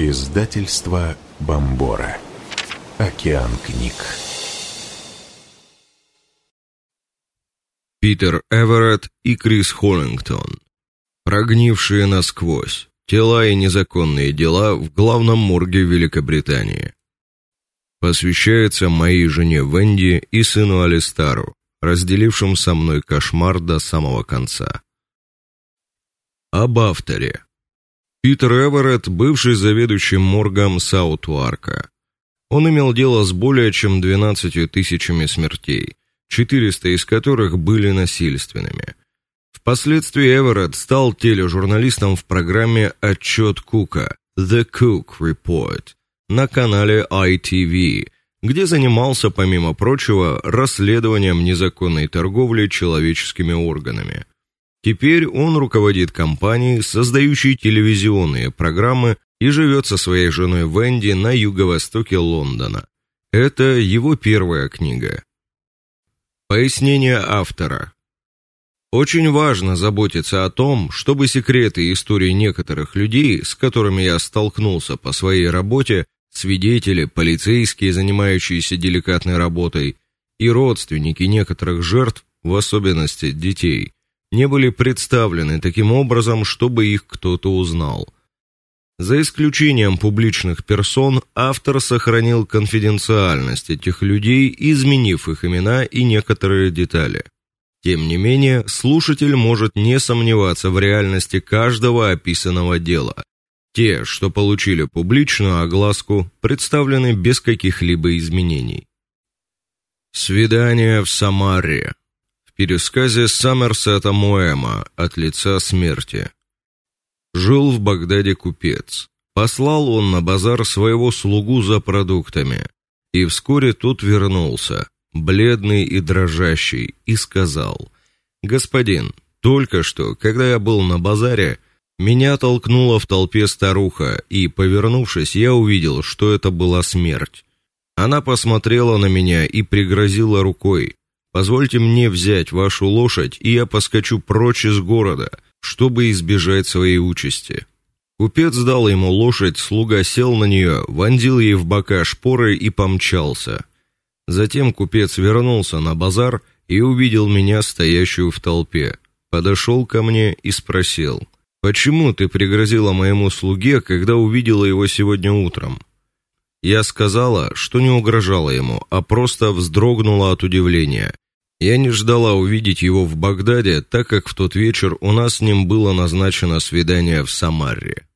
Издательство Бомбора. Океан книг. Питер Эверетт и Крис Холлингтон. Прогнившие насквозь. Тела и незаконные дела в главном морге Великобритании. Посвящается моей жене Венди и сыну Алистару, разделившим со мной кошмар до самого конца. Об авторе. Питер Эверетт, бывший заведующим моргом Саут-Уарка. Он имел дело с более чем 12 тысячами смертей, 400 из которых были насильственными. Впоследствии Эверетт стал тележурналистом в программе Отчет Кука The Cook Report на канале ITV, где занимался помимо прочего расследованием незаконной торговли человеческими органами. Теперь он руководит компанией, создающей телевизионные программы и живет со своей женой Венди на юго-востоке Лондона. Это его первая книга. Пояснение автора. Очень важно заботиться о том, чтобы секреты истории некоторых людей, с которыми я столкнулся по своей работе, свидетели, полицейские, занимающиеся деликатной работой, и родственники некоторых жертв, в особенности детей, не были представлены таким образом, чтобы их кто-то узнал. За исключением публичных персон, автор сохранил конфиденциальность этих людей, изменив их имена и некоторые детали. Тем не менее, слушатель может не сомневаться в реальности каждого описанного дела. Те, что получили публичную огласку, представлены без каких-либо изменений. Свидание в Самаре пересказе Саммерсета Моэма от лица смерти. Жил в Багдаде купец. Послал он на базар своего слугу за продуктами, и вскоре тот вернулся, бледный и дрожащий, и сказал: "Господин, только что, когда я был на базаре, меня толкнула в толпе старуха, и, повернувшись, я увидел, что это была смерть. Она посмотрела на меня и пригрозила рукой. Позвольте мне взять вашу лошадь, и я поскочу прочь из города, чтобы избежать своей участи. Купец дал ему лошадь, слуга сел на нее, вонзил ей в бока шпоры и помчался. Затем купец вернулся на базар и увидел меня стоящую в толпе. Подошел ко мне и спросил: "Почему ты пригрозила моему слуге, когда увидела его сегодня утром?" Я сказала, что не угрожала ему, а просто вздрогнула от удивления. Я не ждала увидеть его в Багдаде, так как в тот вечер у нас с ним было назначено свидание в Самаре.